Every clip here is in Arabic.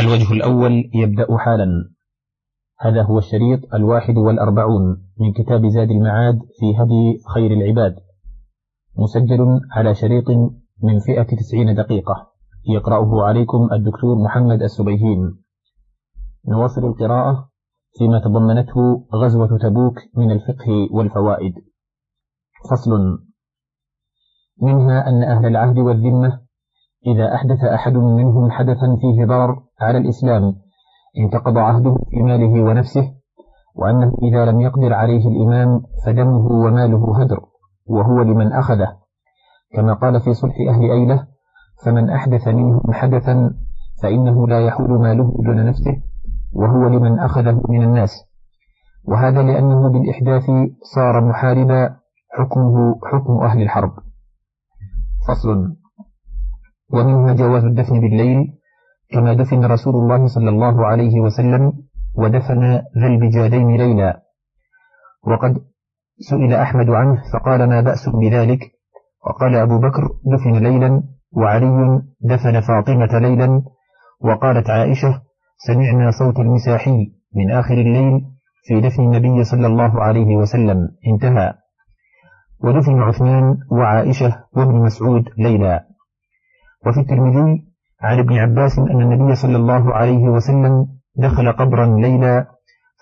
الوجه الأول يبدأ حالا. هذا هو الشريط الواحد والأربعون من كتاب زاد المعاد في هدي خير العباد. مسجل على شريط من فئة تسعين دقيقة. يقرأه عليكم الدكتور محمد السبيهين. نواصل القراءة فيما تضمنته غزوة تبوك من الفقه والفوائد. فصل. منها أن أهل العهد والذمة إذا أحدث أحد منهم حدثا فيه ضرر على الإسلام انتقض عهده في ماله ونفسه وأنه إذا لم يقدر عليه الإمام فدمه وماله هدر وهو لمن أخذه. كما قال في صلح أهل أيلة فمن أحدث منهم حدثا فإنه لا يحول ماله دون نفسه وهو لمن أخذه من الناس وهذا لأنه بالإحداث صار محاربا حكمه حكم أهل الحرب. فصل. ومنها جواز الدفن بالليل كما دفن رسول الله صلى الله عليه وسلم ودفن ذا البجادين ليلا. وقد سئل أحمد عنه فقال ما بأس بذلك؟ وقال أبو بكر دفن ليلا وعلي دفن فاطمة ليلا. وقالت عائشة سمعنا صوت المساحي من آخر الليل في دفن النبي صلى الله عليه وسلم. انتهى. ودفن عثمان وعائشة وابن مسعود ليلا. وفي الترمذي عن ابن عباس أن النبي صلى الله عليه وسلم دخل قبرا ليلا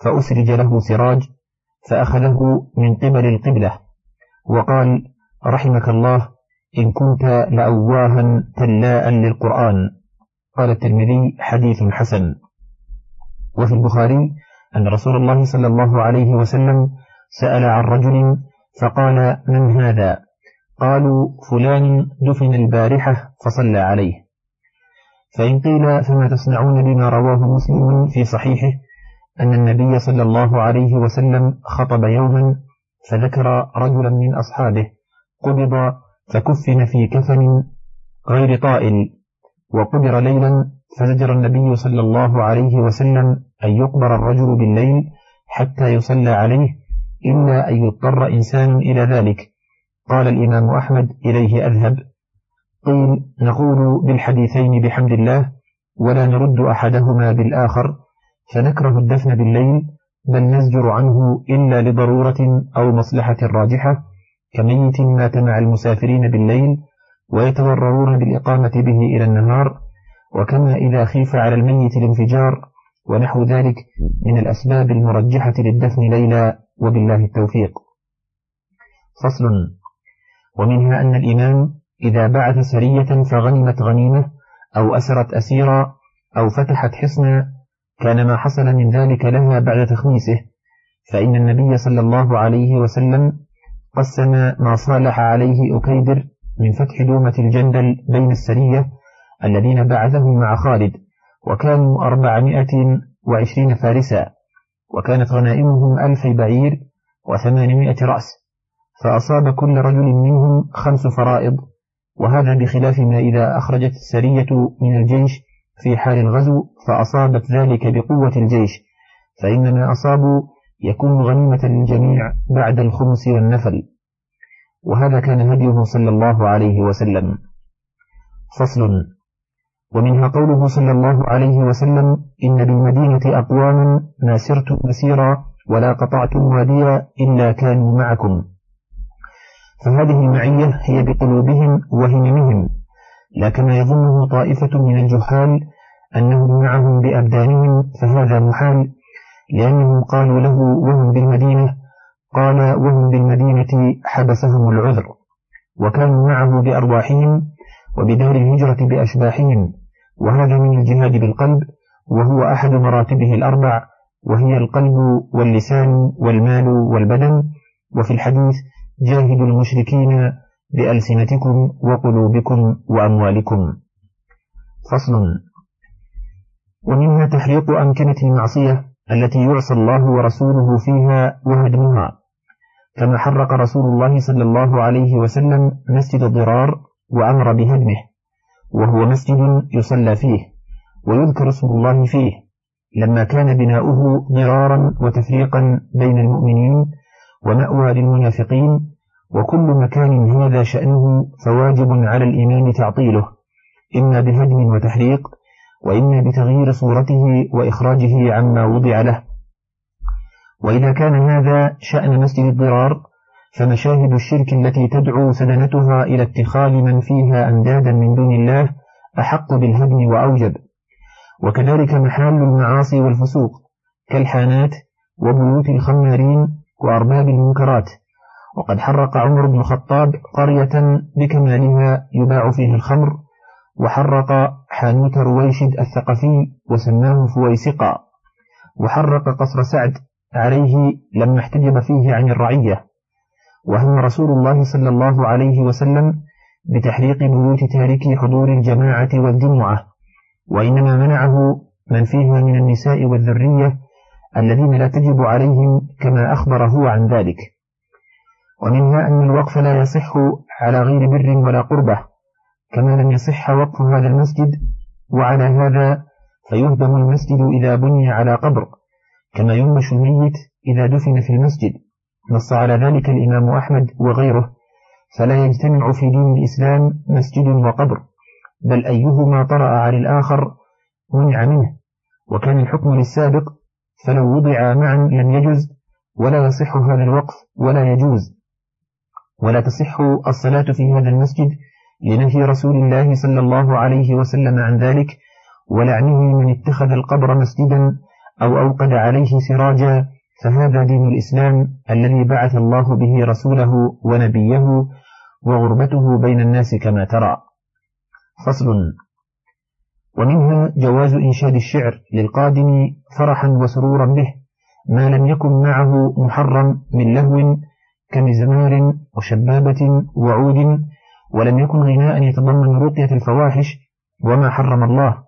فأسرج له سراج فأخذه من قبل القبلة وقال رحمك الله إن كنت لأواها تلاء للقرآن. قال الترمذي حديث حسن. وفي البخاري أن رسول الله صلى الله عليه وسلم سأل عن رجل فقال من هذا؟ قالوا فلان دفن البارحة فصلى عليه. فإن قيل فما تصنعون بما رواه مسلم في صحيحه أن النبي صلى الله عليه وسلم خطب يوما فذكر رجلا من أصحابه قبض فكفن في كفن غير طائل وقبر ليلا فزجر النبي صلى الله عليه وسلم أن يقبر الرجل بالليل حتى يصلى عليه إلا أن يضطر إنسان إلى ذلك. قال الإمام أحمد إليه أذهب. قيل نقول بالحديثين بحمد الله ولا نرد أحدهما بالآخر فنكره الدفن بالليل بل نزجر عنه إلا لضرورة أو مصلحة راجحة كميت مات مع المسافرين بالليل ويتضررون بالإقامة به إلى النهار وكما إذا خيف على الميت الانفجار ونحو ذلك من الأسباب المرجحة للدفن ليلا وبالله التوفيق. فصل. ومنها أن الإمام إذا بعث سرية فغنمت غنيمة أو أسرت أسيرا أو فتحت حصنا كان ما حصل من ذلك لها بعد تخميسه فإن النبي صلى الله عليه وسلم قسم ما صالح عليه أكيدر من فتح دومة الجندل بين السرية الذين بعثهم مع خالد وكانوا أربعمائة وعشرين فارسا وكانت غنائمهم ألف بعير وثمانمائة رأس. فأصاب كل رجل منهم خمس فرائض وهذا بخلاف ما إذا أخرجت السرية من الجيش في حال الغزو فأصابت ذلك بقوة الجيش. فإن ما أصابوا يكون غنيمة للجميع بعد الخمس والنفل. وهذا كان هديه صلى الله عليه وسلم. فصل. ومنها قوله صلى الله عليه وسلم إن بالمدينة أقواما ما سرتم مسيرا ولا قطعتم واديا إلا كانوا معكم. فهذه المعية هي بقلوبهم وهممهم. لا كما يظنه طائفة من الجهال أنهم معهم بأبدانهم فهذا محال لأنهم قالوا له وهم بالمدينة؟ قال وهم بالمدينة حبسهم العذر وكانوا معه بأرواحهم وبدار الهجرة بأشباحهم وهذا من الجهاد بالقلب وهو أحد مراتبه الأربع وهي القلب واللسان والمال والبدن وفي الحديث جاهدوا المشركين بألسنتكم وقلوبكم وأموالكم. فصل. ومنها تحريق أمكنة المعصية التي يعصى الله ورسوله فيها وهدمها. كما حرق رسول الله صلى الله عليه وسلم مسجد الضرار وأمر بهدمه وهو مسجد يصلى فيه ويذكر اسم الله فيه لما كان بناؤه ضرارا وتفريقا بين المؤمنين ومأوى للمنافقين وكل مكان هذا شأنه فواجب على الإمام تعطيله. إما بهدم وتحريق وإما بتغيير صورته وإخراجه عما وضع له. وإذا كان هذا شأن مسجد الضرار فمشاهد الشرك التي تدعو سدنتها إلى اتخاذ من فيها أندادا من دون الله أحق بالهدم وأوجب. وكذلك محال المعاصي والفسوق كالحانات وبيوت الخمارين وأرباب المنكرات وقد حرق عمر بن الخطاب قرية بكمالها يباع فيها الخمر وحرق حانوت رويشد الثقفي وسماه فويسقا. وحرق قصر سعد عليه لما احتجب فيه عن الرعية. وهم رسول الله صلى الله عليه وسلم بتحريق بيوت تاركي حضور الجماعة والجمعة. وإنما منعه من فيها من النساء والذرية الذين لا تجب عليهم كما أخبر هو عن ذلك. ومنها أن الوقف لا يصح على غير بر ولا قربة كما لم يصح وقف هذا المسجد وعلى هذا فيهدم المسجد إذا بني على قبر كما ينبش الميت إذا دفن في المسجد. نص على ذلك الإمام أحمد وغيره فلا يجتمع في دين الإسلام مسجد وقبر بل أيهما طرأ على الآخر منع منه. وكان الحكم للسابق فلو وضع معا لم يجز ولا يصح هذا الوقف ولا يجوز. ولا تصح الصلاة في هذا المسجد لنهي رسول الله صلى الله عليه وسلم عن ذلك ولعنه من اتخذ القبر مسجدا أو أوقد عليه سراجا فهذا دين الإسلام الذي بعث الله به رسوله ونبيه وغربته بين الناس كما ترى. فصل. ومنها جواز إنشاد الشعر للقادم فرحا وسرورا به ما لم يكن معه محرم من لهو كمزمار وشبابة وعود ولم يكن غناء يتضمن رقية الفواحش وما حرم الله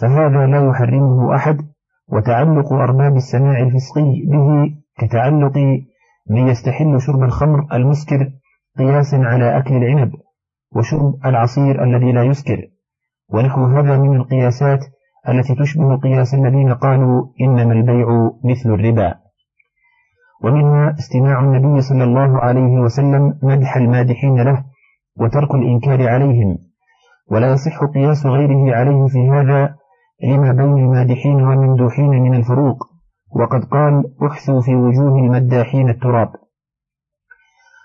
فهذا لا يحرمه أحد وتعلق أرباب السماع الفسقي به كتعلق من يستحل شرب الخمر المسكر قياسا على أكل العنب وشرب العصير الذي لا يسكر. ونحو هذا من القياسات التي تشبه قياس الذين قالوا إنما البيع مثل الربا. ومنها استماع النبي صلى الله عليه وسلم مدح المادحين له وترك الإنكار عليهم. ولا يصح قياس غيره عليه في هذا لما بين المادحين والممدوحين من الفروق. وقد قال أحثوا في وجوه المداحين التراب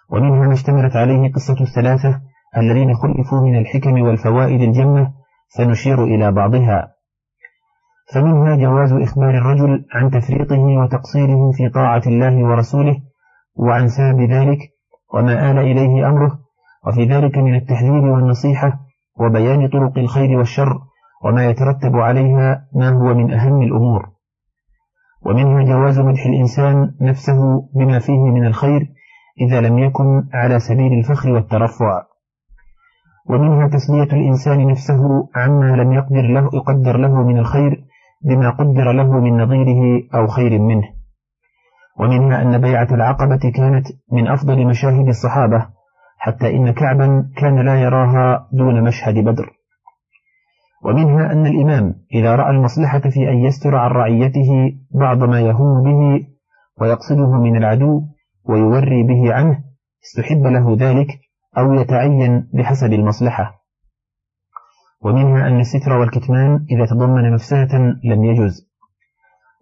ومنها ما اشتملت عليه قصة الثلاثة الذين خلفوا من الحكم والفوائد الجمة سنشير إلى بعضها. فمنها جواز إخبار الرجل عن تفريطه وتقصيره في طاعة الله ورسوله وعن سبب ذلك وما آل إليه أمره وفي ذلك من التحذير والنصيحة وبيان طرق الخير والشر وما يترتب عليها ما هو من أهم الأمور. ومنها جواز مدح الإنسان نفسه بما فيه من الخير إذا لم يكن على سبيل الفخر والترفع. ومنها تسلية الإنسان نفسه عما لم يقدر له يقدر له من الخير بما قدر له من نظيره أو خير منه. ومنها أن بيعة العقبة كانت من أفضل مشاهد الصحابة حتى إن كعبا كان لا يراها دون مشهد بدر. ومنها أن الإمام إذا رأى المصلحة في أن يستر عن رعيته بعض ما يهم به ويقصده من العدو ويوري به عنه استحب له ذلك أو يتعين بحسب المصلحة. ومنها أن الستر والكتمان إذا تضمن مفسدة لم يجوز.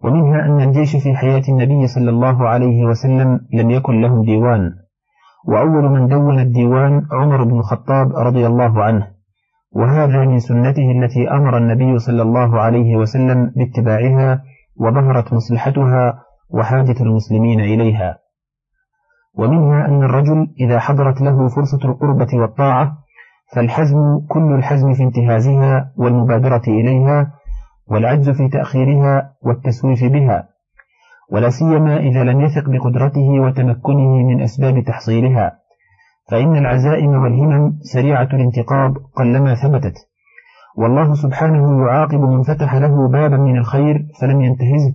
ومنها أن الجيش في حياة النبي صلى الله عليه وسلم لم يكن لهم ديوان. وأول من دون الديوان عمر بن الخطاب رضي الله عنه. وهذا من سنته التي أمر النبي صلى الله عليه وسلم باتباعها وظهرت مصلحتها وحاجة المسلمين إليها. ومنها أن الرجل إذا حضرت له فرصة القربة والطاعة فالحزم كل الحزم في انتهازها والمبادرة إليها والعجز في تأخيرها والتسويف بها ولا سيما إذا لم يثق بقدرته وتمكنه من أسباب تحصيلها فإن العزائم والهمم سريعة الانتقاض قلما ثبتت والله سبحانه يعاقب من فتح له بابا من الخير فلم ينتهزه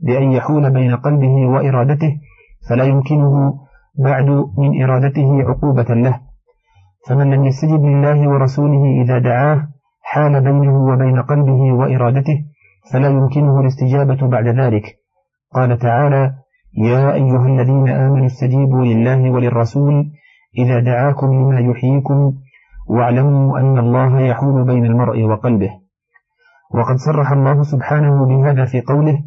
بأن يحول بين قلبه وإرادته فلا يمكنه بعد من إرادته عقوبة له. فمن لم يستجب لله ورسوله إذا دعاه حال بينه وبين قلبه وإرادته فلا يمكنه الاستجابة بعد ذلك. قال تعالى يا أيها الذين آمنوا استجيبوا لله وللرسول إذا دعاكم لما يحييكم واعلموا أن الله يحول بين المرء وقلبه. وقد صرح الله سبحانه بهذا في قوله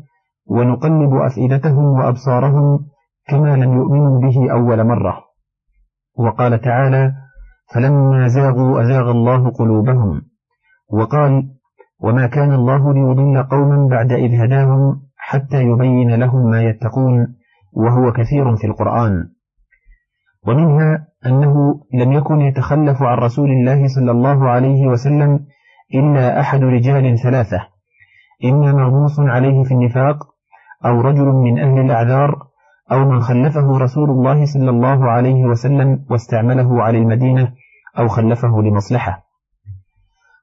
ونقلب أفئدتهم وأبصارهم كما لم يؤمنوا به أول مرة. وقال تعالى فلما زاغوا أزاغ الله قلوبهم وقال وما كان الله ليضل قوما بعد إذ هداهم حتى يبين لهم ما يتقون وهو كثير في القرآن ومنها أنه لم يكن يتخلف عن رسول الله صلى الله عليه وسلم إلا أحد رجال ثلاثة إما مغموس عليه في النفاق أو رجل من أهل الأعذار أو من خلفه رسول الله صلى الله عليه وسلم واستعمله على المدينة أو خلفه لمصلحة.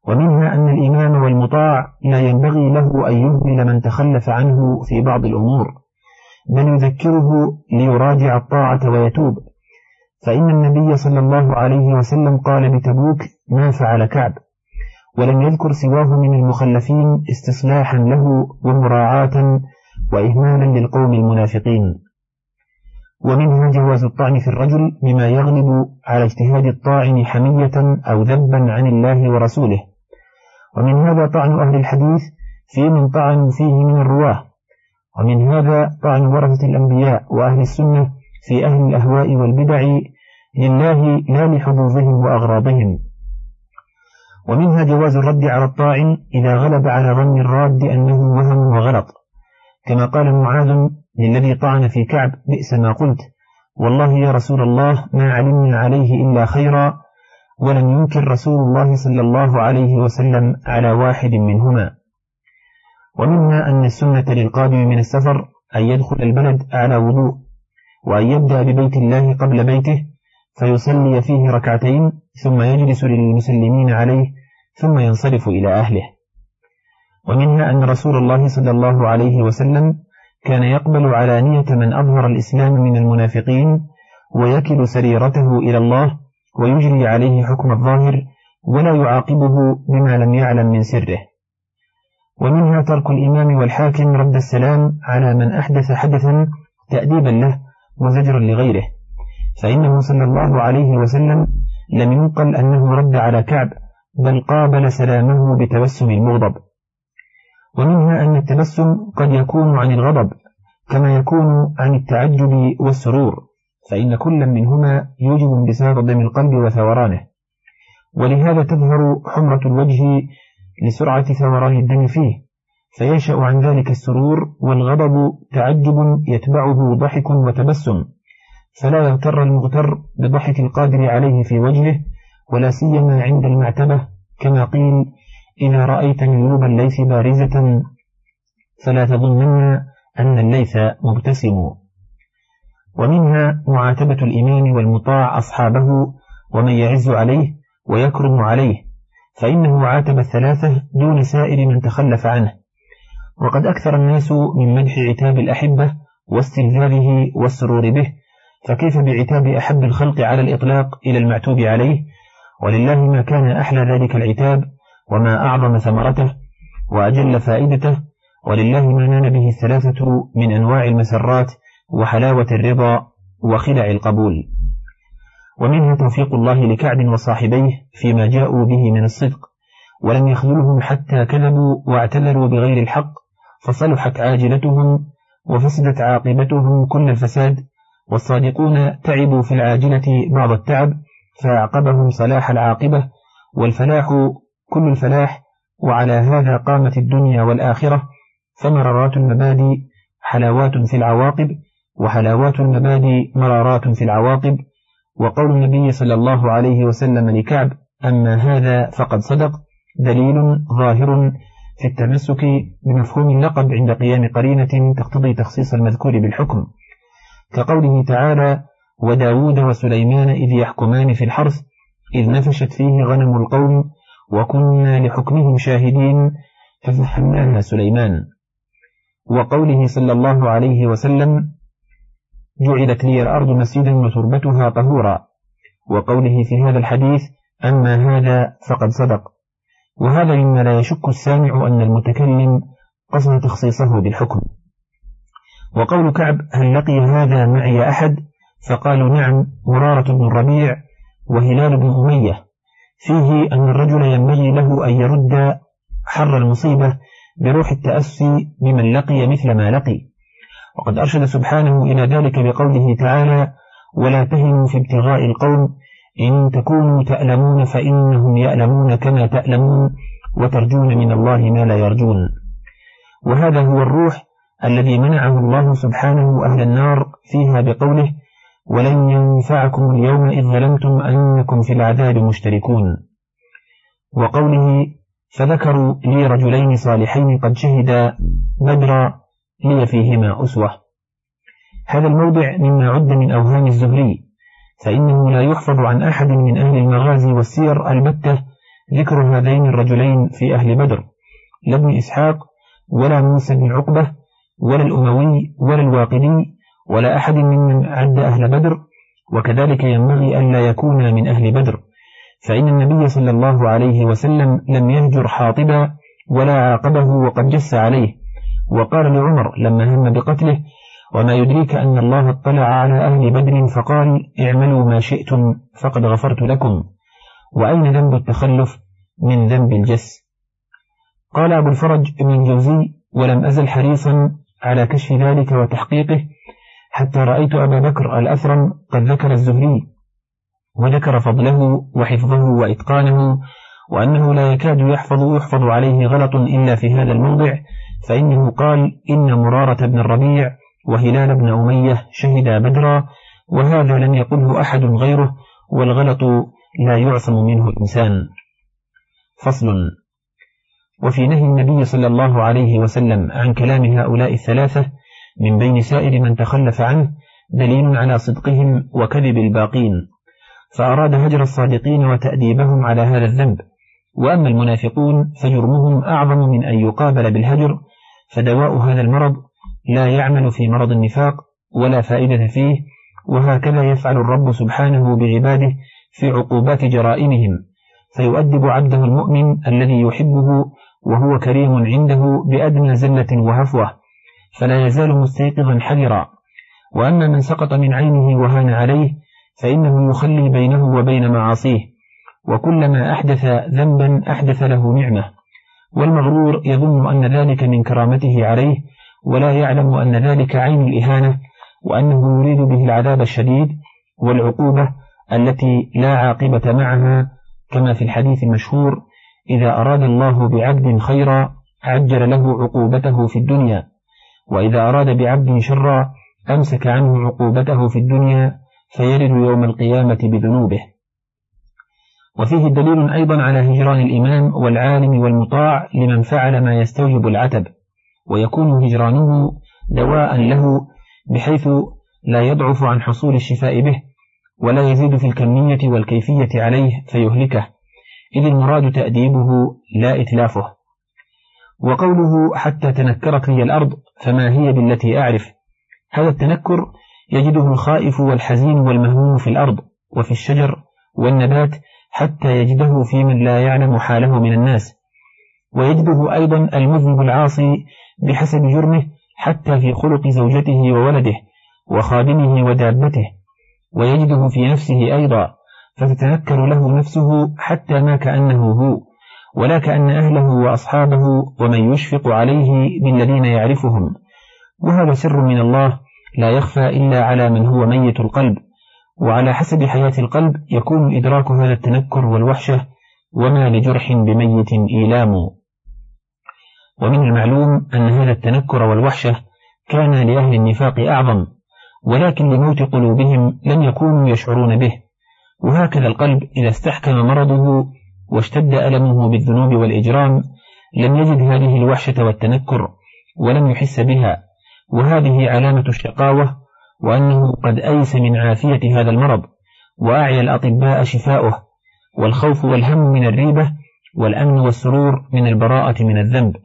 ومنها أن الإمام والمطاع لا ينبغي له أن يهمل من تخلف عنه في بعض الأمور بل يذكره ليراجع الطاعة ويتوب. فإن النبي صلى الله عليه وسلم قال بتبوك ما فعل كعب؟ ولم يذكر سواه من المخلفين استصلاحا له ومراعاة وإهمالا للقوم المنافقين. ومنها جواز الطعن في الرجل بما يغلب على اجتهاد الطاعن حمية أو ذبا عن الله ورسوله. ومن هذا طعن أهل الحديث في من طعنوا فيه من الرواة. ومن هذا طعن ورثة الأنبياء وأهل السنة في أهل الأهواء والبدع لله لا لحظوظهم وأغراضهم. ومنها جواز الرد على الطاعن إذا غلب على ظن الراد أنه وهم وغلط. كما قال معاذ للذي طعن في كعب بئس ما قلت. والله يا رسول الله ما علمنا عليه إلا خيرا ولم ينكر رسول الله صلى الله عليه وسلم على واحد منهما. ومنها أن السنة للقادم من السفر أن يدخل البلد على وضوء وأن يبدأ ببيت الله قبل بيته فيصلي فيه ركعتين ثم يجلس للمسلمين عليه ثم ينصرف إلى أهله. ومنها أن رسول الله صلى الله عليه وسلم كان يقبل علانية من أظهر الإسلام من المنافقين ويكل سريرته إلى الله ويجري عليه حكم الظاهر ولا يعاقبه بما لم يعلم من سره. ومنها ترك الإمام والحاكم رد السلام على من أحدث حدثا تأديبا له وزجرا لغيره. فإنه صلى الله عليه وسلم لم ينقل أنه رد على كعب بل قابل سلامه بتبسم المغضب. ومنها أن التبسم قد يكون عن الغضب كما يكون عن التعجب والسرور فإن كل منهما يوجب انبساط دم القلب وثورانه. ولهذا تظهر حمرة الوجه لسرعة ثوران الدم فيه فينشأ عن ذلك السرور والغضب تعجب يتبعه ضحك وتبسم فلا يغتر المغتر بضحك القادر عليه في وجهه ولا سيما عند المعتبة كما قيل إذا رأيت نيوب الليث بارزة فلا تظنن أن الليث مبتسم. ومنها معاتبة الإمام والمطاع أصحابه ومن يعز عليه ويكرم عليه فإنه عاتب الثلاثة دون سائر من تخلف عنه. وقد أكثر الناس من مدح عتاب الأحبة واستلذاذه والسرور به فكيف بعتاب أحب الخلق على الإطلاق إلى المعتوب عليه؟ ولله ما كان أحلى ذلك العتاب وما أعظم ثمرته وأجل فائدته ولله ما نال به الثلاثة من أنواع المسرات وحلاوة الرضا وخلع القبول. ومنها توفيق الله لكعب وصاحبيه فيما جاءوا به من الصدق ولم يخذلهم حتى كذبوا واعتذروا بغير الحق فصلحت عاجلتهم وفسدت عاقبتهم كل الفساد والصادقون تعبوا في العاجلة بعض التعب فأعقبهم صلاح العاقبة والفلاح كل الفلاح وعلى هذا قامت الدنيا والآخرة فمرارات المبادئ حلاوات في العواقب وحلاوات المبادئ مرارات في العواقب. وقول النبي صلى الله عليه وسلم لكعب أما هذا فقد صدق دليل ظاهر في التمسك بمفهوم اللقب عند قيام قرينة تقتضي تخصيص المذكور بالحكم. كقوله تعالى وداود وسليمان إذ يحكمان في الحرث إذ نفشت فيه غنم القوم وكنا لحكمهم شاهدين ففهمناها سليمان. وقوله صلى الله عليه وسلم جعلت لي الأرض مسجدا وتربتها طهورا. وقوله في هذا الحديث أما هذا فقد صدق. وهذا مما لا يشك السامع أن المتكلم قصد تخصيصه بالحكم. وقول كعب هل لقي هذا معي أحد؟ فقالوا نعم مرارة بن الربيع وهلال بن أمية. فيه أن الرجل ينبغي له أن يرد حر المصيبة بروح التأسي بمن لقي مثل ما لقي. وقد أرشد سبحانه إلى ذلك بقوله تعالى ولا تهنوا في ابتغاء القوم إن تكونوا تألمون فإنهم يألمون كما تألمون وترجون من الله ما لا يرجون. وهذا هو الروح الذي منعه الله سبحانه أهل النار فيها بقوله ولن ينفعكم اليوم إذ ظلمتم أنكم في العذاب مشتركون. وقوله فذكروا لي رجلين صالحين قد شهدا بدرا لي فيهما أسوة. هذا الموضع مما عد من أوهام الزهري فإنه لا يحفظ عن أحد من أهل المغازي والسير البتة ذكر هذين الرجلين في أهل بدر لا ابن إسحاق ولا موسى بن عقبة ولا الأموي ولا الواقدي ولا أحد ممن عد أهل بدر وكذلك ينبغي أن لا يكون من أهل بدر. فإن النبي صلى الله عليه وسلم لم يهجر حاطبا ولا عاقبه وقد جس عليه. وقال لعمر لما هم بقتله وما يدريك أن الله اطلع على أهل بدر فقال اعملوا ما شئتم فقد غفرت لكم. وأين ذنب التخلف؟ من ذنب الجس. قال أبو الفرج ابن الجوزي ولم أزل حريصا على كشف ذلك وتحقيقه حتى رأيت أبا بكر الأثرم قد ذكر الزهري وذكر فضله وحفظه وإتقانه وأنه لا يكاد يحفظ يحفظ عليه غلط إلا في هذا الموضع فإنه قال إن مرارة بن الربيع وهلال بن أمية شهدا بدرا وهذا لم يقله أحد غيره والغلط لا يعصم منه الإنسان. فصل. وفي نهي النبي صلى الله عليه وسلم عن كلام هؤلاء الثلاثة من بين سائر من تخلف عنه دليل على صدقهم وكذب الباقين. فأراد هجر الصادقين وتأديبهم على هذا الذنب. وأما المنافقون فجرمهم أعظم من أن يقابل بالهجر فدواء هذا المرض لا يعمل في مرض النفاق ولا فائدة فيه وهكذا يفعل الرب سبحانه بعباده في عقوبات جرائمهم. فيؤدب عبده المؤمن الذي يحبه وهو كريم عنده بأدنى زلة وهفوة. فلا يزال مستيقظا حذرا. وأما من سقط من عينه وهان عليه فإنه يخلي بينه وبين معاصيه. وكلما أحدث ذنبا أحدث له نعمة. والمغرور يظن أن ذلك من كرامته عليه ولا يعلم أن ذلك عين الإهانة وأنه يريد به العذاب الشديد والعقوبة التي لا عاقبة معها كما في الحديث المشهور إذا أراد الله بعبد خيرا عجل له عقوبته في الدنيا. وإذا أراد بعبد شرا أمسك عنه عقوبته في الدنيا فيرد يوم القيامة بذنوبه. وفيه دليل أيضا على هجران الإمام والعالم والمطاع لمن فعل ما يستوجب العتب ويكون هجرانه دواء له بحيث لا يضعف عن حصول الشفاء به ولا يزيد في الكمية والكيفية عليه فيهلكه إذ المراد تأديبه لا إتلافه. وقوله حتى تنكرت لي الأرض فما هي بالتي أعرف؟ هذا التنكر يجده الخائف والحزين والمهموم في الأرض وفي الشجر والنبات حتى يجده في من لا يعلم حاله من الناس. ويجده أيضا المذنب العاصي بحسب جرمه حتى في خلق زوجته وولده وخادمه ودابته. ويجده في نفسه أيضا فتتنكر له نفسه حتى ما كأنه هو. ولا كأن أهله وأصحابه ومن يشفق عليه بالذين يعرفهم. وهذا سر من الله لا يخفى إلا على من هو ميت القلب وعلى حسب حياة القلب يكون إدراك هذا التنكر والوحشة وما لجرح بميت إيلام. ومن المعلوم أن هذا التنكر والوحشة كان لأهل النفاق أعظم ولكن لموت قلوبهم لم يكونوا يشعرون به. وهكذا القلب إذا استحكم مرضه واشتد ألمه بالذنوب والإجرام لم يجد هذه الوحشة والتنكر ولم يحس بها وهذه علامة الشقاوة وأنه قد أيس من عافية هذا المرض وأعيا الأطباء شفاؤه والخوف والهم من الريبة والأمن والسرور من البراءة من الذنب.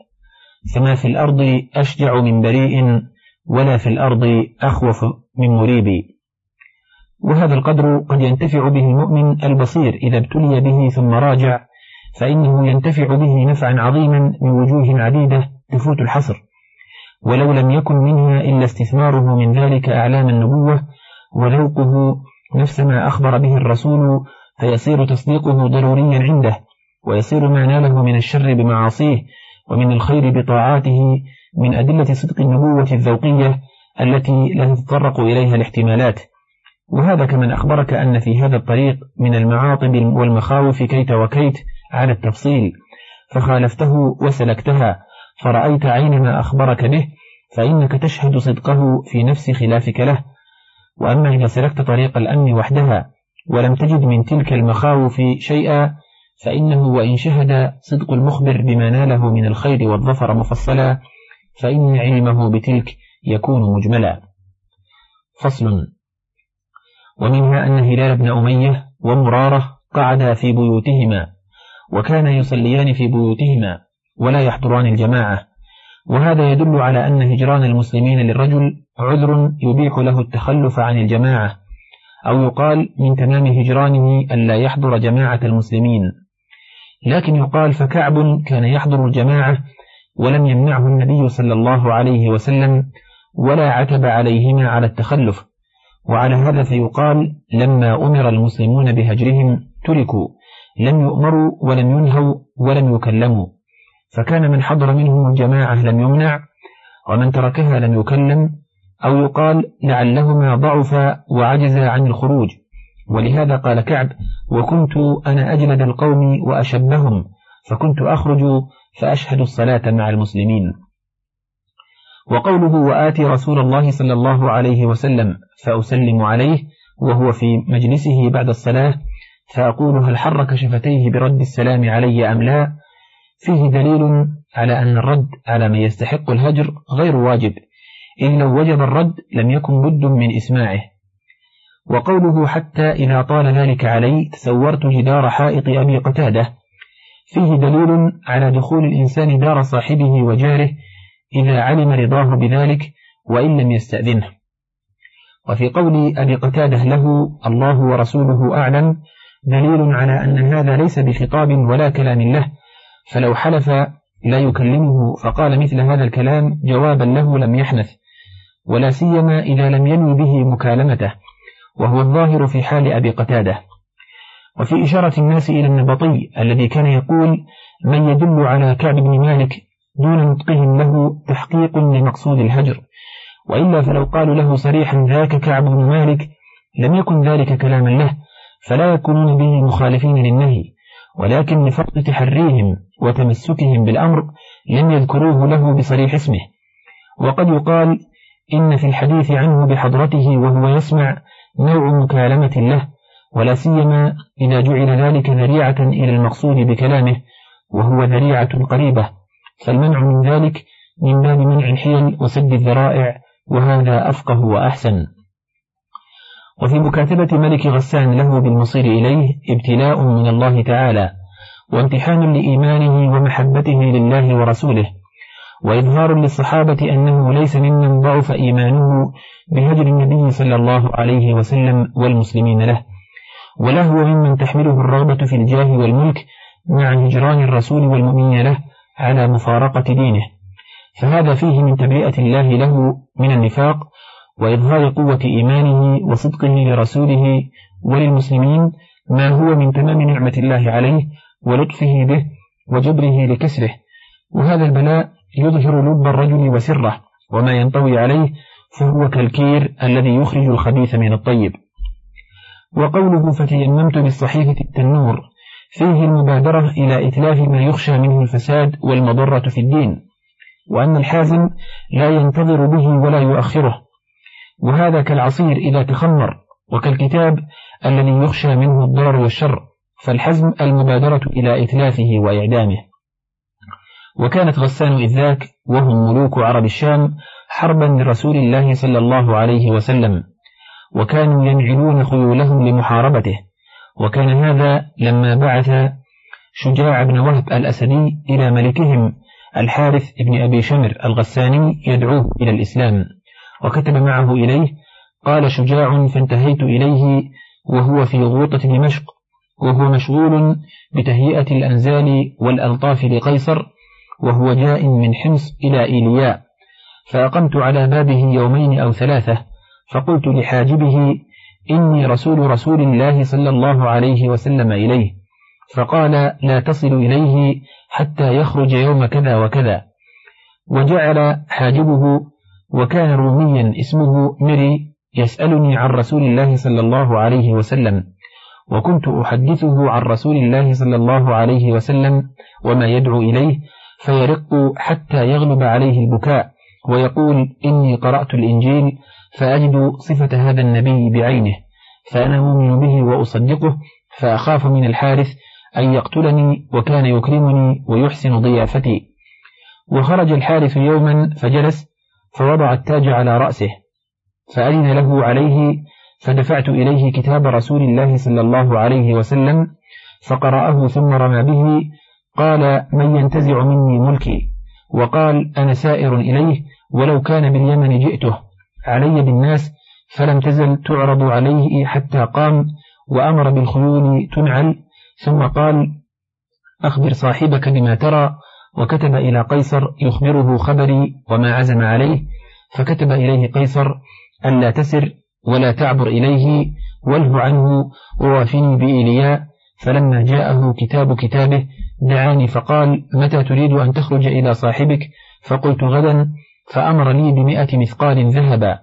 فما في الأرض أشجع من بريء ولا في الأرض أخوف من مريب وهذا القدر قد ينتفع به المؤمن البصير إذا ابتلي به ثم راجع فإنه ينتفع به نفعا عظيما من وجوه عديدة تفوت الحصر. ولو لم يكن منها إلا استثماره من ذلك أعلام النبوة وذوقه نفس ما أخبر به الرسول فيصير تصديقه ضروريا عنده ويصير ما ناله من الشر بمعاصيه ومن الخير بطاعاته من أدلة صدق النبوة الذوقية التي لا تتطرق إليها الاحتمالات. وهذا كمن أخبرك أن في هذا الطريق من المعاطب والمخاوف كيت وكيت على التفصيل. فخالفته وسلكتها فرأيت عين ما أخبرك به فإنك تشهد صدقه في نفس خلافك له. وأما إذا سلكت طريق الأمن وحدها ولم تجد من تلك المخاوف شيئا فإنه وإن شهد صدق المخبر بما ناله من الخير والظفر مفصلا فإن علمه بتلك يكون مجملا. فصل. ومنها أن هلال بن أمية ومرارة قعدا في بيوتهما وكان يصليان في بيوتهما ولا يحضران الجماعة. وهذا يدل على أن هجران المسلمين للرجل عذر يبيح له التخلف عن الجماعة أو يقال من تمام هجرانه ألا يحضر جماعة المسلمين. لكن يقال فكعب كان يحضر الجماعة ولم يمنعه النبي صلى الله عليه وسلم ولا عتب عليهما على التخلف. وعلى هذا فيقال لما أمر المسلمون بهجرهم تركوا لم يؤمروا ولم ينهوا ولم يكلموا فكان من حضر منهم الجماعة لم يمنع ومن تركها لم يكلم أو يقال لعلهما ضعفا وعجزا عن الخروج ولهذا قال كعب وكنت أنا أجلد القوم وأشبهم فكنت أخرج فأشهد الصلاة مع المسلمين وقوله وآتي رسول الله صلى الله عليه وسلم فأسلم عليه وهو في مجلسه بعد الصلاة فأقول هل حرك شفتيه برد السلام علي أم لا؟ فيه دليل على أن الرد على من يستحق الهجر غير واجب إن لو وجب الرد لم يكن بد من إسماعه. وقوله حتى إذا طال ذلك علي تسورت جدار حائط أبي قتادة فيه دليل على دخول الإنسان دار صاحبه وجاره إذا علم رضاه بذلك وإن لم يستأذنه. وفي قول أبي قتادة له الله ورسوله أعلم دليل على أن هذا ليس بخطاب ولا كلام له فلو حلف لا يكلمه فقال مثل هذا الكلام جوابا له لم يحنث ولا سيما إذا لم ينوي به مكالمته وهو الظاهر في حال أبي قتادة. وفي إشارة الناس إلى النبطي الذي كان يقول من يدل على كعب بن مالك دون نطقهم له تحقيق لمقصود الهجر. وإلا فلو قالوا له صريحا ذاك كعب بن مالك لم يكن ذلك كلاما له فلا يكونون به مخالفين للنهي. ولكن لفرط تحريهم وتمسكهم بالأمر لم يذكروه له بصريح اسمه. وقد يقال إن في الحديث عنه بحضرته وهو يسمع نوع مكالمة له ولا سيما إذا جعل ذلك ذريعة إلى المقصود بكلامه وهو ذريعة قريبة. فالمنع من ذلك من باب منع الحيل وسد الذرائع وهذا أفقه وأحسن. وفي مكاتبة ملك غسان له بالمصير إليه ابتلاء من الله تعالى وامتحان لإيمانه ومحبته لله ورسوله وإظهار للصحابة أنه ليس ممن ضعف إيمانه بهجر النبي صلى الله عليه وسلم والمسلمين له. ولا هو ممن تحمله الرغبة في الجاه والملك مع هجران الرسول والمؤمنين له على مفارقة دينه. فهذا فيه من تبرئة الله له من النفاق وإظهار قوة إيمانه وصدقه لرسوله وللمسلمين ما هو من تمام نعمة الله عليه ولطفه به وجبره لكسره وهذا البلاء يظهر لب الرجل وسره وما ينطوي عليه فهو كالكير الذي يخرج الخبيث من الطيب. وقوله فتيممت بالصحيفة التنور فيه المبادرة إلى إتلاف ما يخشى منه الفساد والمضرة في الدين وأن الحازم لا ينتظر به ولا يؤخره. وهذا كالعصير إذا تخمر وكالكتاب الذي يخشى منه الضرر والشر فالحزم المبادرة إلى إتلافه وإعدامه. وكانت غسان إذ ذاك وهم ملوك عرب الشام حربا لرسول الله صلى الله عليه وسلم وكانوا ينعلون خيولهم لمحاربته. وكان هذا لما بعث شجاع بن وهب الأسدي إلى ملكهم الحارث بن أبي شمر الغساني يدعوه إلى الإسلام وكتب معه إليه قال شجاع فانتهيت إليه وهو في غوطة دمشق وهو مشغول بتهيئة الأنزال والألطاف لقيصر وهو جاء من حمص إلى إيلياء. فأقمت على بابه يومين أو ثلاثة فقلت لحاجبه إني رسول رسول الله صلى الله عليه وسلم إليه. فقال لا تصل إليه حتى يخرج يوم كذا وكذا. وجعل حاجبه وكان روميا اسمه مري يسألني عن رسول الله صلى الله عليه وسلم. وكنت أحدثه عن رسول الله صلى الله عليه وسلم وما يدعو إليه فيرق حتى يغلب عليه البكاء ويقول إني قرأت الإنجيل فأجد صفة هذا النبي بعينه فأنا أؤمن به وأصدقه فأخاف من الحارث أن يقتلني وكان يكرمني ويحسن ضيافتي. وخرج الحارث يوما فجلس فوضع التاج على رأسه فأذن له عليه فدفعت إليه كتاب رسول الله صلى الله عليه وسلم فقرأه ثم رمى به قال من ينتزع مني ملكي؟ وقال أنا سائر إليه ولو كان باليمن جئته. علي بالناس فلم تزل تعرض عليه حتى قام وأمر بالخيول تنعل ثم قال أخبر صاحبك بما ترى وكتب إلى قيصر يخبره خبري وما عزم عليه فكتب إليه قيصر ألا تسر ولا تعبر إليه وله عنه ووافني بإيلياء فلما جاءه كتاب كتابه دعاني فقال متى تريد أن تخرج إلى صاحبك؟ فقلت غدا. فأمر لي بمئة مثقال ذهبا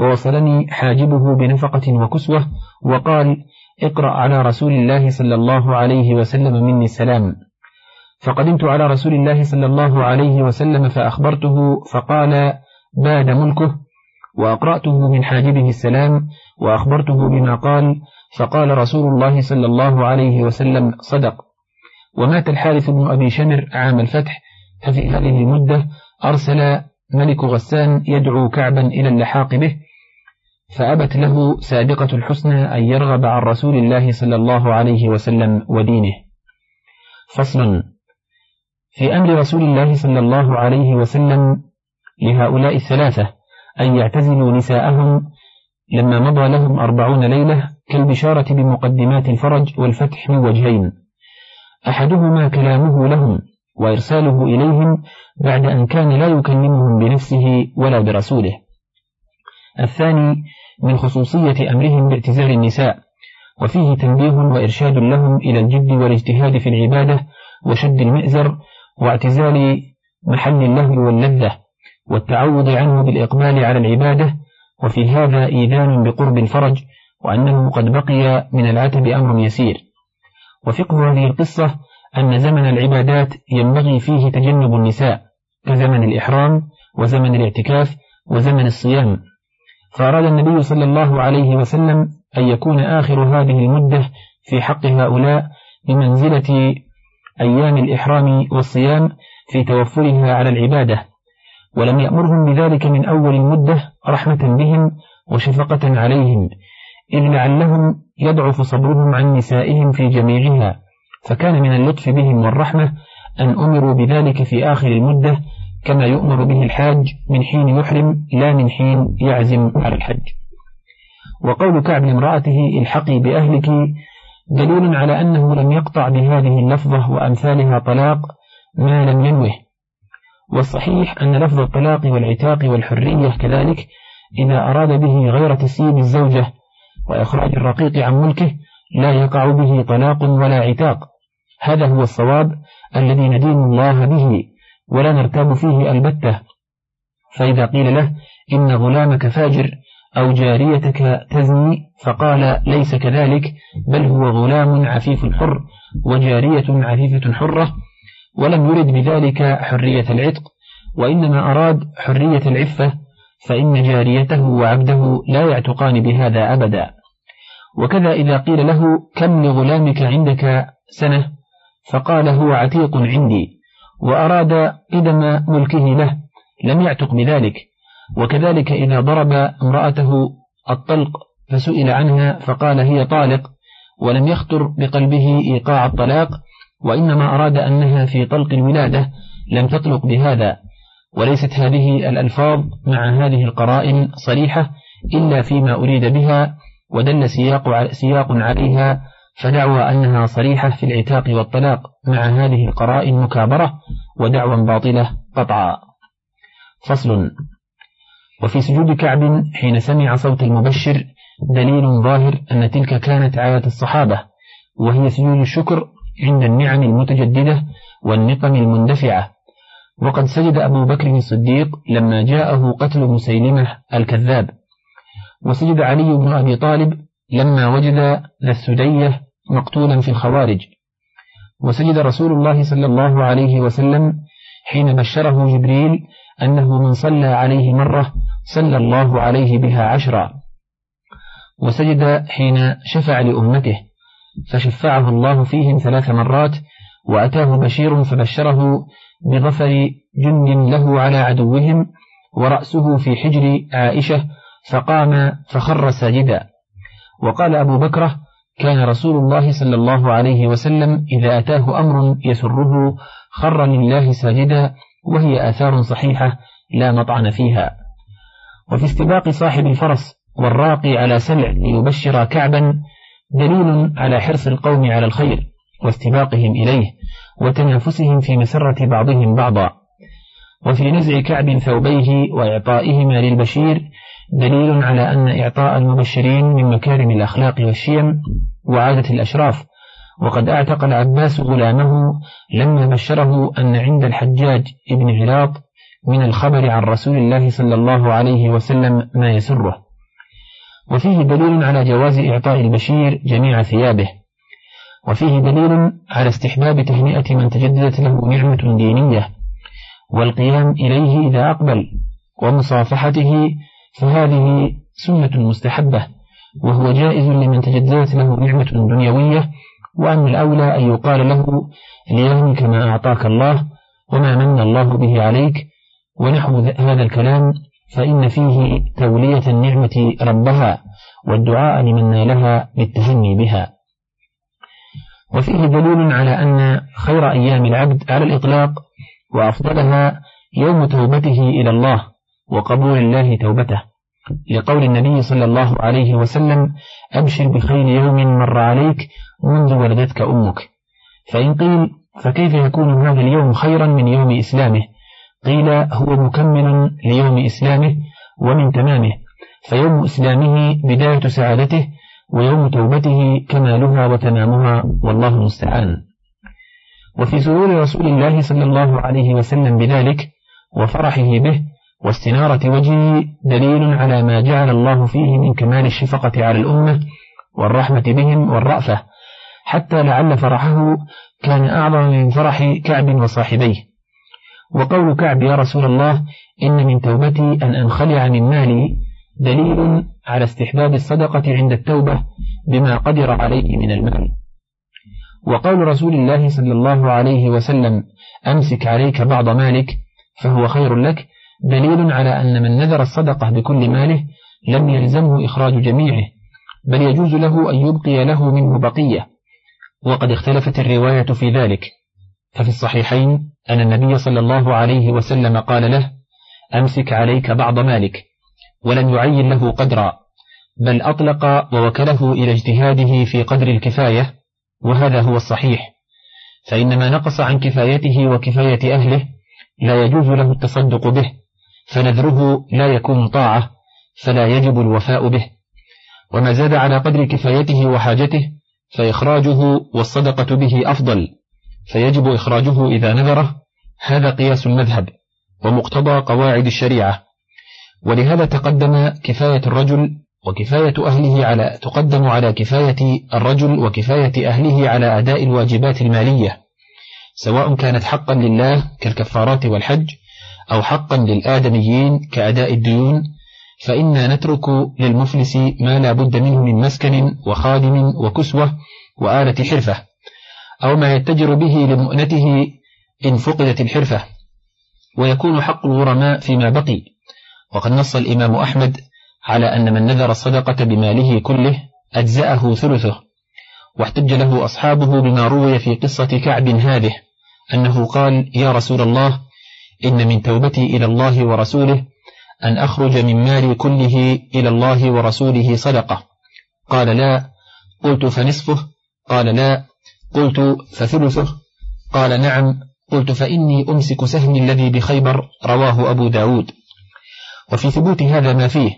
ووصلني حاجبه بنفقة وكسوة وقال اقرأ على رسول الله صلى الله عليه وسلم مني السلام. فقدمت على رسول الله صلى الله عليه وسلم فأخبرته فقال باد ملكه. وأقرأته من حاجبه السلام وأخبرته بما قال فقال رسول الله صلى الله عليه وسلم صدق. ومات الحارث بن أبي شمر عام الفتح ففي هذه المدة أرسل ملك غسان يدعو كعبا إلى اللحاق به فأبت له سابقة الحسنى أن يرغب عن رسول الله صلى الله عليه وسلم ودينه. فصل في أمر رسول الله صلى الله عليه وسلم لهؤلاء الثلاثة أن يعتزلوا نساءهم لما مضى لهم أربعون ليلة كالبشارة بمقدمات الفرج والفتح من وجهين أحدهما كلامه لهم وإرساله إليهم بعد أن كان لا يكلمهم بنفسه ولا برسوله. الثاني من خصوصية أمرهم باعتزال النساء وفيه تنبيه وإرشاد لهم إلى الجد والاجتهاد في العبادة وشد المئزر واعتزال محل اللهو واللذة والتعوض عنه بالإقبال على العبادة. وفي هذا إيذان بقرب الفرج وأنه قد بقي من العتب أمر يسير. وفقه هذه القصة أن زمن العبادات ينبغي فيه تجنب النساء كزمن الإحرام وزمن الاعتكاف وزمن الصيام. فأراد النبي صلى الله عليه وسلم أن يكون آخر هذه المدة في حق هؤلاء بمنزلة أيام الإحرام والصيام في توفرها على العبادة ولم يأمرهم بذلك من أول المدة رحمة بهم وشفقة عليهم إذ لعلهم يضعف صبرهم عن نسائهم في جميعها. فكان من اللطف بهم والرحمة أن أمروا بذلك في آخر المدة كما يؤمر به الحاج من حين يحرم لا من حين يعزم على الحج. وقول كعب لامرأته الحقي بأهلك دليل على أنه لم يقطع بهذه اللفظة وأمثالها طلاق ما لم ينوه. والصحيح أن لفظ الطلاق والعتاق والحرية كذلك إذا أراد به غير تسييب الزوجة وإخراج الرقيق عن ملكه لا يقع به طلاق ولا عتاق. هذا هو الصواب الذي ندين الله به ولا نرتاب فيه البتة. فإذا قيل له إن غلامك فاجر أو جاريتك تزني فقال ليس كذلك بل هو غلام عفيف حر وجارية عفيفة حرة ولم يرد بذلك حرية العتق وإنما أراد حرية العفة فإن جاريته وعبده لا يعتقان بهذا أبدا. وكذا إذا قيل له كم لغلامك عندك سنة؟ فقال هو عتيق عندي وأراد إدم ملكه له لم يعتق بذلك. وكذلك إذا ضرب امرأته الطلق فسئل عنها فقال هي طالق ولم يخطر بقلبه إيقاع الطلاق وإنما أراد أنها في طلق الولادة لم تطلق بهذا. وليست هذه الألفاظ مع هذه القرائن صريحة إلا فيما أريد بها ودل سياق, سياق عليها فدعوى أنها صريحة في العتاق والطلاق مع هذه القرائن مكابرة ودعوى باطلة قطعا. فصل. وفي سجود كعب حين سمع صوت المبشر دليل ظاهر أن تلك كانت عادة الصحابة وهي سجود الشكر عند النعم المتجددة والنقم المندفعة. وقد سجد أبو بكر الصديق لما جاءه قتل مسيلمة الكذاب. وسجد علي بن أبي طالب لما وجد ذا السدية مقتولا في الخوارج. وسجد رسول الله صلى الله عليه وسلم حين بشره جبريل أنه من صلى عليه مرة صلى الله عليه بها عشرا. وسجد حين شفع لأمته فشفعه الله فيهم ثلاث مرات وأتاه بشير فبشره بغفر جند له على عدوهم ورأسه في حجر عائشة فقام فخر ساجدا. وقال أبو بكرة كان رسول الله صلى الله عليه وسلم إذا أتاه أمر يسره خر لله ساجدا وهي آثار صحيحة لا مطعن فيها. وفي استباق صاحب الفرس والراقي على سلع ليبشر كعبا دليل على حرص القوم على الخير واستباقهم إليه وتنافسهم في مسرة بعضهم بعضا. وفي نزع كعب ثوبيه وإعطائهما للبشير دليل على أن إعطاء المبشرين من مكارم الأخلاق والشيم وعادة الأشراف. وقد اعتق العباس غلامه لما بشره أن عند الحجاج ابن علاط من الخبر عن رسول الله صلى الله عليه وسلم ما يسره. وفيه دليل على جواز إعطاء البشير جميع ثيابه. وفيه دليل على استحباب تهنئة من تجددت له نعمة دينية. والقيام إليه إذا أقبل ومصافحته فهذه سنة مستحبة وهو جائز لمن تجددت له نعمة دنيوية وأن الأولى أن يقال له ليهنك ما أعطاك الله وما من الله به عليك ونحو هذا الكلام فإن فيه تولية النعمة ربها والدعاء لمن نالها بالتهني بها. وفيه دليل على أن خير أيام العبد على الإطلاق وأفضلها يوم توبته إلى الله. وقبول الله توبته. لقول النبي صلى الله عليه وسلم أبشر بخير يوم مر عليك منذ ولدتك أمك. فإن قيل فكيف يكون هذا اليوم خيرا من يوم إسلامه؟ قيل هو مكمل ليوم إسلامه ومن تمامه. فيوم إسلامه بداية سعادته ويوم توبته كمالها وتمامها والله المستعان. وفي سرور رسول الله صلى الله عليه وسلم بذلك وفرحه به واستنارة وجهه دليل على ما جعل الله فيه من كمال الشفقة على الأمة والرحمة بهم والرأفة حتى لعل فرحه كان أعظم من فرح كعب وصاحبيه. وقول كعب يا رسول الله إن من توبتي أن أنخلع من مالي دليل على استحباب الصدقة عند التوبة بما قدر عليه من المال. وقول رسول الله صلى الله عليه وسلم أمسك عليك بعض مالك فهو خير لك دليل على أن من نذر الصدقة بكل ماله لم يلزمه إخراج جميعه بل يجوز له أن يبقي له منه بقية. وقد اختلفت الرواية في ذلك. ففي الصحيحين أن النبي صلى الله عليه وسلم قال له أمسك عليك بعض مالك ولم يعين له قدرا بل أطلق ووكله إلى اجتهاده في قدر الكفاية وهذا هو الصحيح. فإن ما نقص عن كفايته وكفاية أهله لا يجوز له التصدق به. فنذره لا يكون طاعة فلا يجب الوفاء به. وما زاد على قدر كفايته وحاجته فإخراجه والصدقة به أفضل. فيجب إخراجه إذا نذره. هذا قياس المذهب ومقتضى قواعد الشريعة. ولهذا تقدم كفاية الرجل وكفاية أهله على تقدم على كفاية الرجل وكفاية أهله على أداء الواجبات المالية سواء كانت حقا لله كالكفارات والحج أو حقا للآدميين كأداء الديون فإنا نترك للمفلس ما لا بد منه من مسكن وخادم وكسوة وآلة حرفة أو ما يتجر به لمؤنته إن فقدت الحرفة. ويكون حق الغرماء فيما بقي. وقد نص الإمام أحمد على أن من نذر الصدقة بماله كله أجزأه ثلثه. واحتج له أصحابه بما روي في قصة كعب هذه أنه قال يا رسول الله إن من توبتي إلى الله ورسوله أن أخرج من مالي كله إلى الله ورسوله صدقة. قال لا قلت فنصفه. قال لا قلت فثلثه. قال نعم قلت فإني أمسك سهمي الذي بخيبر رواه أبو داود. وفي ثبوت هذا ما فيه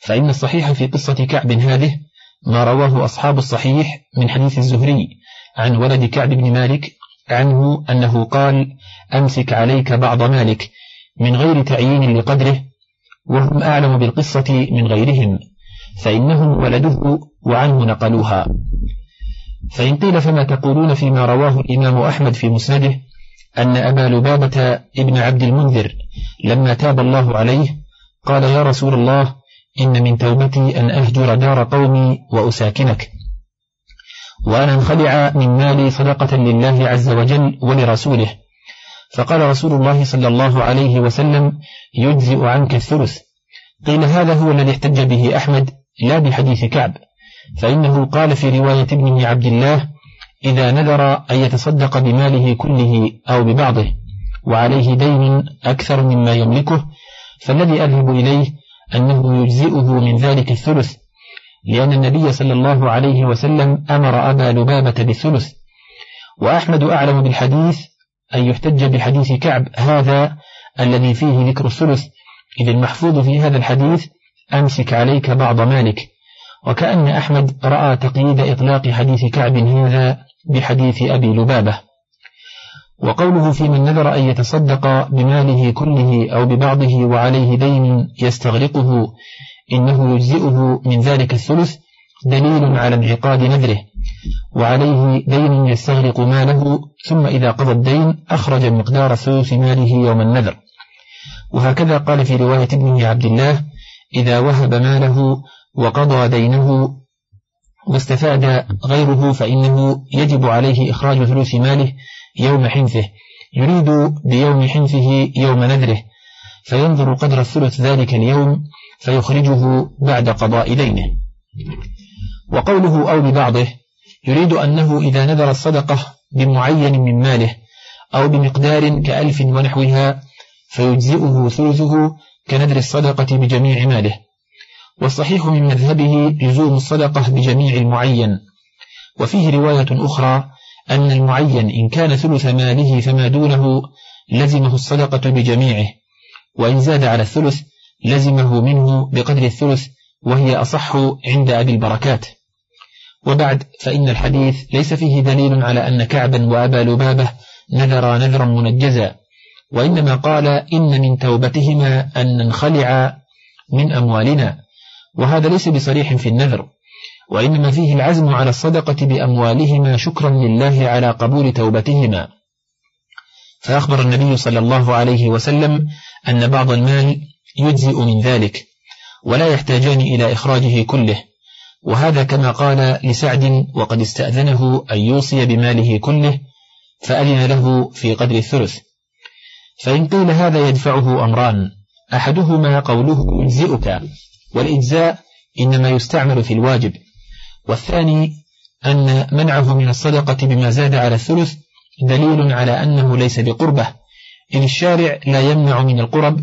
فإن الصحيح في قصة كعب هذه ما رواه أصحاب الصحيح من حديث الزهري عن ولد كعب بن مالك عنه أنه قال أمسك عليك بعض مالك من غير تعيين لقدره وهم أعلم بالقصة من غيرهم فإنهم ولده وعنه نقلوها. فإن قيل فما تقولون فيما رواه الإمام أحمد في مسنده أن أبا لبابة ابن عبد المنذر لما تاب الله عليه قال يا رسول الله إن من توبتي أن أهجر دار قومي وأساكنك. وأن أنخلع من مالي صدقة لله عز وجل ولرسوله. فقال رسول الله صلى الله عليه وسلم يجزئ عنك الثلث. قيل هذا هو الذي احتج به أحمد لا بحديث كعب. فإنه قال في رواية ابنه عبد الله إذا نذر أن يتصدق بماله كله أو ببعضه وعليه دين أكثر مما يملكه فالذي أذهب إليه أنه يجزئه من ذلك الثلث. لأن النبي صلى الله عليه وسلم أمر أبا لبابة بالثلث. وأحمد أعلم بالحديث أن يحتج بحديث كعب هذا الذي فيه ذكر الثلث. إذ المحفوظ في هذا الحديث أمسك عليك بعض مالك. وكأن أحمد رأى تقييد إطلاق حديث كعب هذا بحديث أبي لبابة. وقوله في من نذر أن يتصدق بماله كله أو ببعضه وعليه دين يستغرقه إنه يجزئه من ذلك الثلث دليل على انعقاد نذره وعليه دين يستغرق ماله ثم إذا قضى الدين أخرج مقدار ثلث ماله يوم النذر. وهكذا قال في رواية ابنه عبد الله إذا وهب ماله وقضى دينه واستفاد غيره فإنه يجب عليه إخراج ثلث ماله يوم حنثه يريد بيوم حنثه يوم نذره فينظر قدر الثلث ذلك اليوم فيخرجه بعد قضاء دينه. وقوله أو ببعضه يريد أنه إذا نذر الصدقة بمعين من ماله أو بمقدار كألف ونحوها فيجزئه ثلثه كنذر الصدقة بجميع ماله. والصحيح من مذهبه لزوم الصدقة بجميع المعين. وفيه رواية أخرى أن المعين إن كان ثلث ماله فما دونه لزمه الصدقة بجميعه وإن زاد على الثلث لزمه منه بقدر الثلث وهي أصح عند أبي البركات. وبعد فإن الحديث ليس فيه دليل على أن كعبا وأبا لبابة نذر نذرا منجزا وإنما قال إن من توبتهما أن ننخلع من أموالنا. وهذا ليس بصريح في النذر وإنما فيه العزم على الصدقة بأموالهما شكرا لله على قبول توبتهما. فأخبر النبي صلى الله عليه وسلم أن بعض المال يجزئ من ذلك ولا يحتاجان إلى إخراجه كله. وهذا كما قال لسعد وقد استأذنه أن يوصي بماله كله فأذن له في قدر الثلث. فإن قيل هذا يدفعه أمران أحدهما قوله يجزئك والإجزاء إنما يستعمل في الواجب. والثاني أن منعه من الصدقة بما زاد على الثلث دليل على أنه ليس بقربة إن الشارع لا يمنع من القرب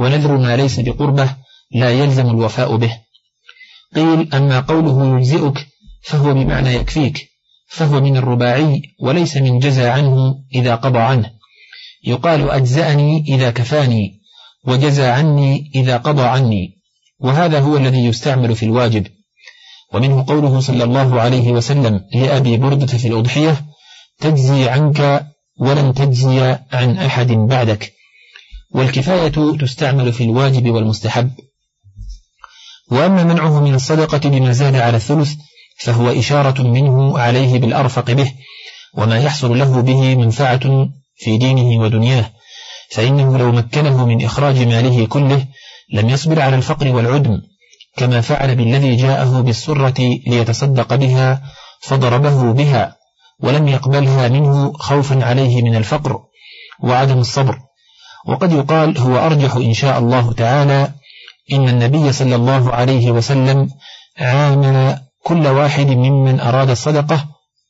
ونذر ما ليس بقربة لا يلزم الوفاء به. قيل أما قوله يجزئك فهو بمعنى يكفيك فهو من الرباعي وليس من جزى عنه إذا قضى عنه. يقال أجزأني إذا كفاني وجزى عني إذا قضى عني وهذا هو الذي يستعمل في الواجب. ومنه قوله صلى الله عليه وسلم لأبي بردة في الأضحية تجزي عنك ولن تجزي عن أحد بعدك. والكفاية تستعمل في الواجب والمستحب. وأما منعه من الصدقة بما زاد على الثلث فهو إشارة منه عليه بالأرفق به وما يحصل له به منفعة في دينه ودنياه. فإنه لو مكنه من إخراج ماله كله لم يصبر على الفقر والعدم كما فعل بالذي جاءه بالسرة ليتصدق بها فضربه بها ولم يقبلها منه خوفا عليه من الفقر وعدم الصبر. وقد يقال هو أرجح إن شاء الله تعالى إن النبي صلى الله عليه وسلم عامل كل واحد ممن أراد الصدقة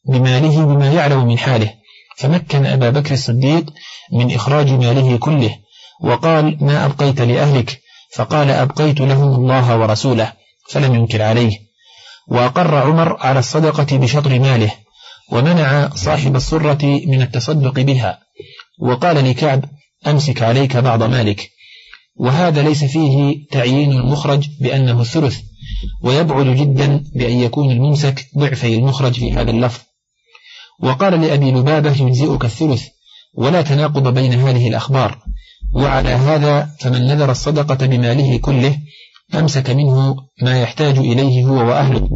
بماله بما يعلم من حاله. فمكن أبا بكر الصديق من إخراج ماله كله وقال ما أبقيت لأهلك؟ فقال أبقيت لهم الله ورسوله فلم ينكر عليه. وأقر عمر على الصدقة بشطر ماله ومنع صاحب السرة من التصدق بها. وقال لكعب أمسك عليك بعض مالك. وهذا ليس فيه تعيين المخرج بأنه الثلث ويبعد جدا بأن يكون الممسك ضعفي المخرج في هذا اللفظ. وقال لأبي لبابة يجزئك الثلث ولا تناقض بين هذه الأخبار. وعلى هذا فمن نذر الصدقة بماله كله أمسك منه ما يحتاج إليه هو وأهله.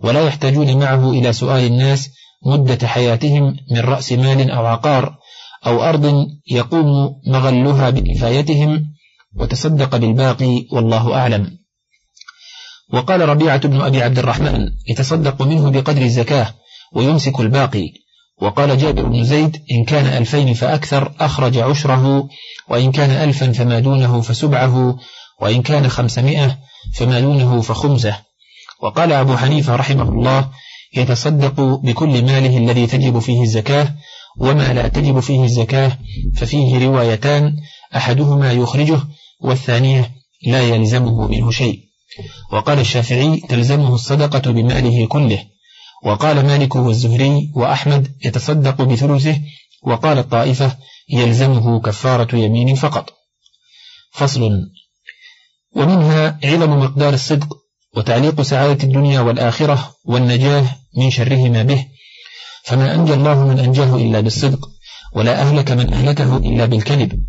ولا يحتاجون معه إلى سؤال الناس مدة حياتهم من رأس مال أو عقار. أو أرض يقوم مغلها بكفايتهم وتصدق بالباقي والله أعلم. وقال ربيعة بن أبي عبد الرحمن يتصدق منه بقدر الزكاة ويمسك الباقي. وقال جابر بن زيد إن كان ألفين فأكثر أخرج عشره وإن كان ألفا فما دونه فسبعه وإن كان خمسمائة فما دونه فخمسة. وقال أبو حنيفة رحمه الله يتصدق بكل ماله الذي تجب فيه الزكاة وما لا تجب فيه الزكاة ففيه روايتان أحدهما يخرجه والثانية لا يلزمه منه شيء. وقال الشافعي تلزمه الصدقة بماله كله. وقال مالك والزهري وأحمد يتصدق بثلثه. وقال الطائفة يلزمه كفارة يمين فقط. فصل. ومنها علم مقدار الصدق وتعليق سعادة الدنيا والآخرة والنجاة من شرهما به. فما أنجى الله من أنجاه إلا بالصدق ولا أهلك من أهلكه إلا بالكذب.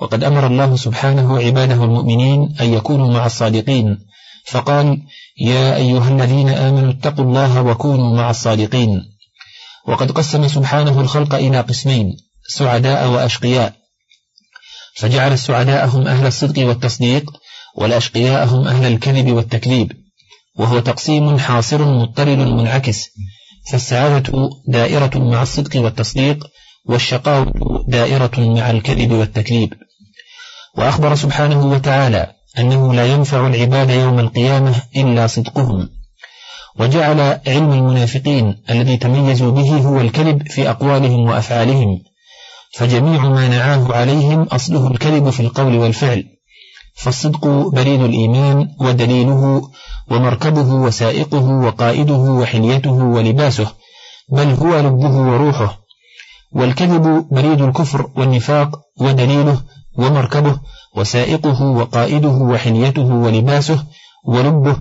وقد أمر الله سبحانه عباده المؤمنين أن يكونوا مع الصادقين. فقال يا أيها الذين آمنوا اتقوا الله وكونوا مع الصادقين. وقد قسم سبحانه الخلق إلى قسمين سعداء وأشقياء. فجعل السعداء هم أهل الصدق والتصديق والأشقياء هم أهل الكذب والتكذيب. وهو تقسيم حاصر مضطرد منعكس. فالسعادة دائرة مع الصدق والتصديق والشقاوة دائرة مع الكذب والتكذيب. وأخبر سبحانه وتعالى أنه لا ينفع العباد يوم القيامة إلا صدقهم. وجعل علم المنافقين الذي تميزوا به هو الكذب في أقوالهم وأفعالهم. فجميع ما نعاه عليهم أصله الكذب في القول والفعل. فالصدق بريد الإيمان ودليله ومركبه وسائقه وقائده وحليته ولباسه بل هو لبه وروحه. والكذب بريد الكفر والنفاق ودليله ومركبه وسائقه وقائده وحليته ولباسه ولبه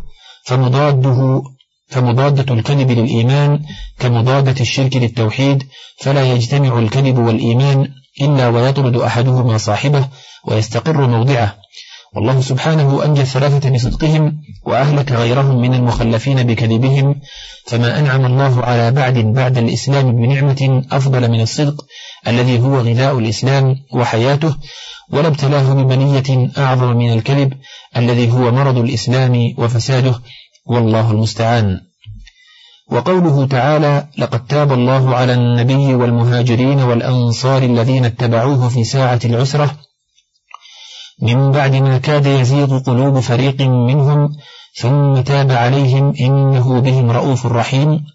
فمضاده فمضادة الكذب للإيمان كمضادة الشرك للتوحيد فلا يجتمع الكذب والإيمان إلا ويطرد أحدهما صاحبه ويستقر موضعه. والله سبحانه أنجى الثلاثة بصدقهم وأهلك غيرهم من المخلفين بكذبهم فما أنعم الله على بعد بعد الإسلام بنعمة أفضل من الصدق الذي هو غذاء الإسلام وحياته ولا ابتلاه ببنية أعظم من الكذب الذي هو مرض الإسلام وفساده والله المستعان. وقوله تعالى لقد تاب الله على النبي والمهاجرين والأنصار الذين اتبعوه في ساعة العسرة من بعد ما كاد يزيغ قلوب فريق منهم ثم تاب عليهم إنه بهم رؤوف رحيم.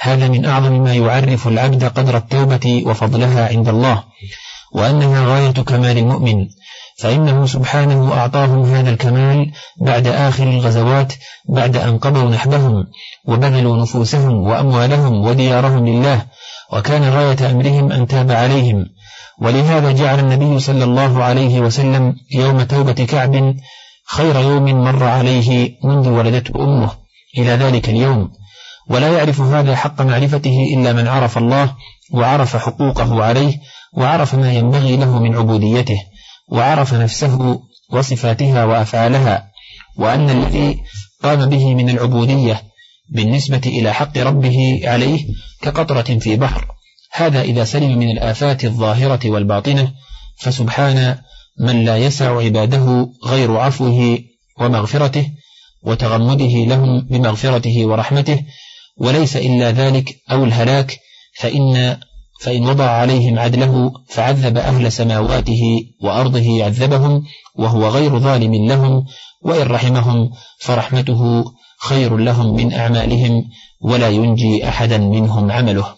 هذا من أعظم ما يعرف العبد قدر التوبة وفضلها عند الله وأنها غاية كمال المؤمن. فإنه سبحانه أعطاهم هذا الكمال بعد آخر الغزوات بعد أن قضوا نحبهم وبذلوا نفوسهم وأموالهم وديارهم لله وكان غاية أمرهم أن تاب عليهم. ولهذا جعل النبي صلى الله عليه وسلم يوم توبة كعب خير يوم مر عليه منذ ولدته أمه. إلى ذلك اليوم. ولا يعرف هذا حق معرفته إلا من عرف الله وعرف حقوقه عليه وعرف ما ينبغي له من عبوديته وعرف نفسه وصفاتها وأفعالها وأن الذي قام به من العبودية بالنسبة إلى حق ربه عليه كقطرة في بحر. هذا إذا سلم من الآفات الظاهرة والباطنة فسبحان من لا يسع عباده غير عفوه ومغفرته وتغمده لهم بمغفرته ورحمته وليس إلا ذلك أو الهلاك فإن فإن وضع عليهم عدله فعذب أهل سماواته وأرضه عذبهم وهو غير ظالم لهم وإن رحمهم فرحمته خير لهم من أعمالهم ولا ينجي أحدا منهم عمله.